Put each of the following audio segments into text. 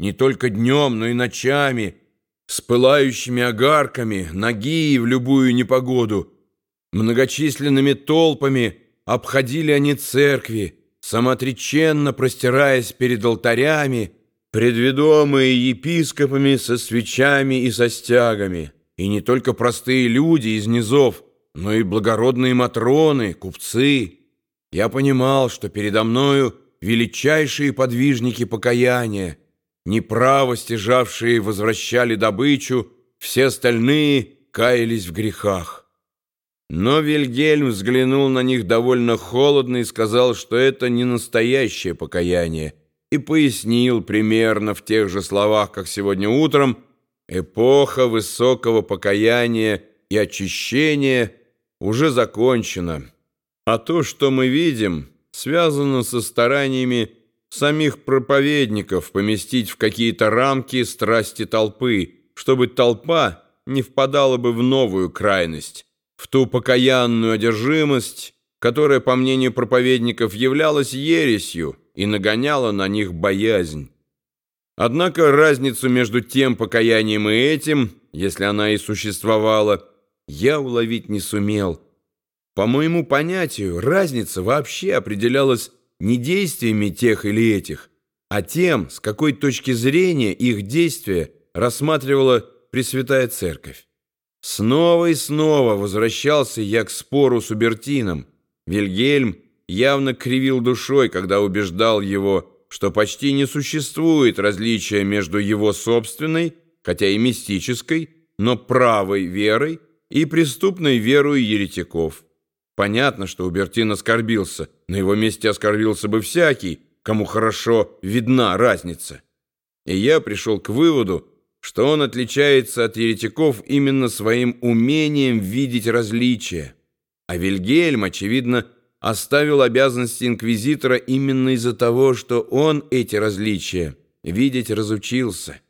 не только днем, но и ночами, с пылающими огарками, ноги в любую непогоду. Многочисленными толпами обходили они церкви, самоотреченно простираясь перед алтарями, предведомые епископами со свечами и со стягами, и не только простые люди из низов, но и благородные матроны, купцы. Я понимал, что передо мною величайшие подвижники покаяния, неправо стяжавшие возвращали добычу, все остальные каялись в грехах. Но Вильгельм взглянул на них довольно холодно и сказал, что это не настоящее покаяние, и пояснил примерно в тех же словах, как сегодня утром, эпоха высокого покаяния и очищения уже закончена, а то, что мы видим, связано со стараниями самих проповедников поместить в какие-то рамки страсти толпы, чтобы толпа не впадала бы в новую крайность, в ту покаянную одержимость, которая, по мнению проповедников, являлась ересью и нагоняла на них боязнь. Однако разницу между тем покаянием и этим, если она и существовала, я уловить не сумел. По моему понятию, разница вообще определялась не действиями тех или этих, а тем, с какой точки зрения их действия рассматривала Пресвятая Церковь. Снова и снова возвращался я к спору с Убертином. Вильгельм явно кривил душой, когда убеждал его, что почти не существует различия между его собственной, хотя и мистической, но правой верой и преступной верой еретиков. Понятно, что Убертин оскорбился. На его месте оскорбился бы всякий, кому хорошо видна разница. И я пришел к выводу, что он отличается от еретиков именно своим умением видеть различия. А Вильгельм, очевидно, оставил обязанности инквизитора именно из-за того, что он эти различия видеть разучился.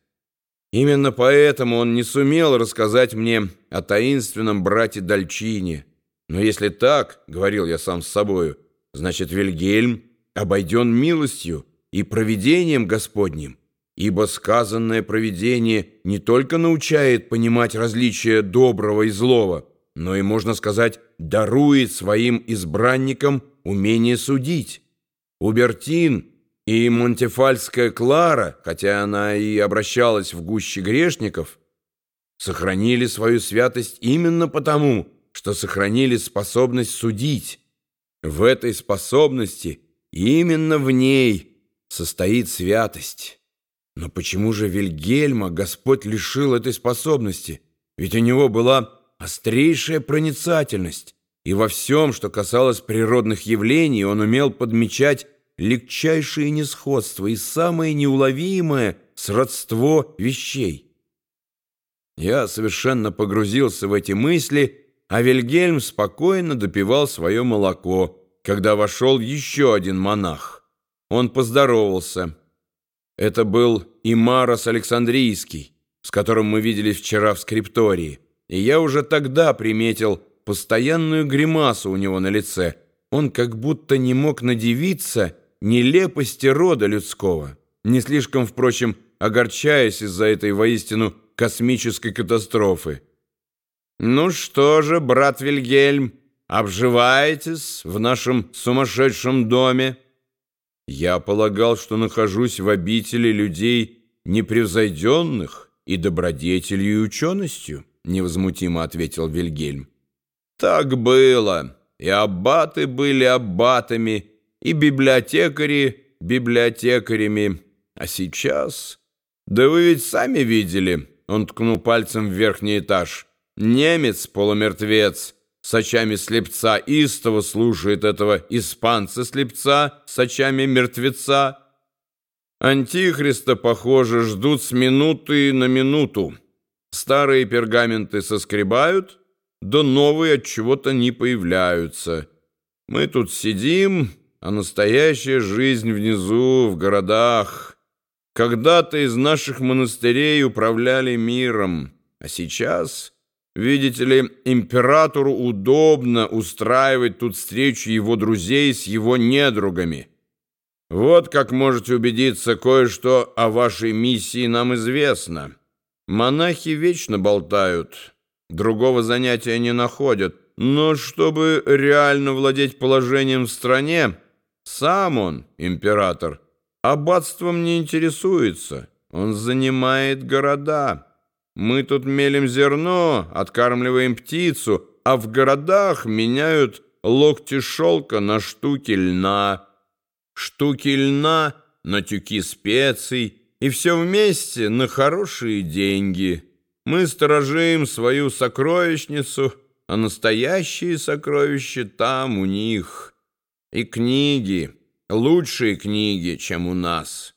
Именно поэтому он не сумел рассказать мне о таинственном брате Дальчине. Но если так, — говорил я сам с собою, — значит, Вильгельм обойден милостью и провидением Господним, ибо сказанное провидение не только научает понимать различия доброго и злого, но и, можно сказать, дарует своим избранникам умение судить. Убертин и Монтефальская Клара, хотя она и обращалась в гуще грешников, сохранили свою святость именно потому, что сохранили способность судить. В этой способности, именно в ней, состоит святость. Но почему же Вильгельма Господь лишил этой способности? Ведь у него была острейшая проницательность, и во всем, что касалось природных явлений, он умел подмечать легчайшие несходства и самое неуловимое сродство вещей. Я совершенно погрузился в эти мысли, а Вильгельм спокойно допивал свое молоко, когда вошел еще один монах. Он поздоровался. Это был Имарос Александрийский, с которым мы виделись вчера в скриптории, и я уже тогда приметил постоянную гримасу у него на лице. Он как будто не мог надевиться нелепости рода людского, не слишком, впрочем, огорчаясь из-за этой воистину космической катастрофы. «Ну что же, брат Вильгельм, обживаетесь в нашем сумасшедшем доме?» «Я полагал, что нахожусь в обители людей непревзойденных и добродетелью и ученостью», невозмутимо ответил Вильгельм. «Так было, и аббаты были аббатами, и библиотекари библиотекарями. А сейчас... Да вы ведь сами видели, он ткнул пальцем в верхний этаж. Немец, полумертвец, с очами слепца истово слушает этого испанца-слепца с очами мертвеца. Антихриста, похоже, ждут с минуты на минуту. Старые пергаменты соскребают, да новые от чего-то не появляются. Мы тут сидим а настоящая жизнь внизу, в городах. Когда-то из наших монастырей управляли миром, а сейчас, видите ли, императору удобно устраивать тут встречу его друзей с его недругами. Вот как можете убедиться, кое-что о вашей миссии нам известно. Монахи вечно болтают, другого занятия не находят, но чтобы реально владеть положением в стране, сам он, император, аббатством не интересуется, он занимает города». Мы тут мелем зерно, откармливаем птицу, а в городах меняют локти шелка на штуки льна, штуки льна на тюки специй, и все вместе на хорошие деньги. Мы сторожим свою сокровищницу, а настоящие сокровища там у них. И книги, лучшие книги, чем у нас».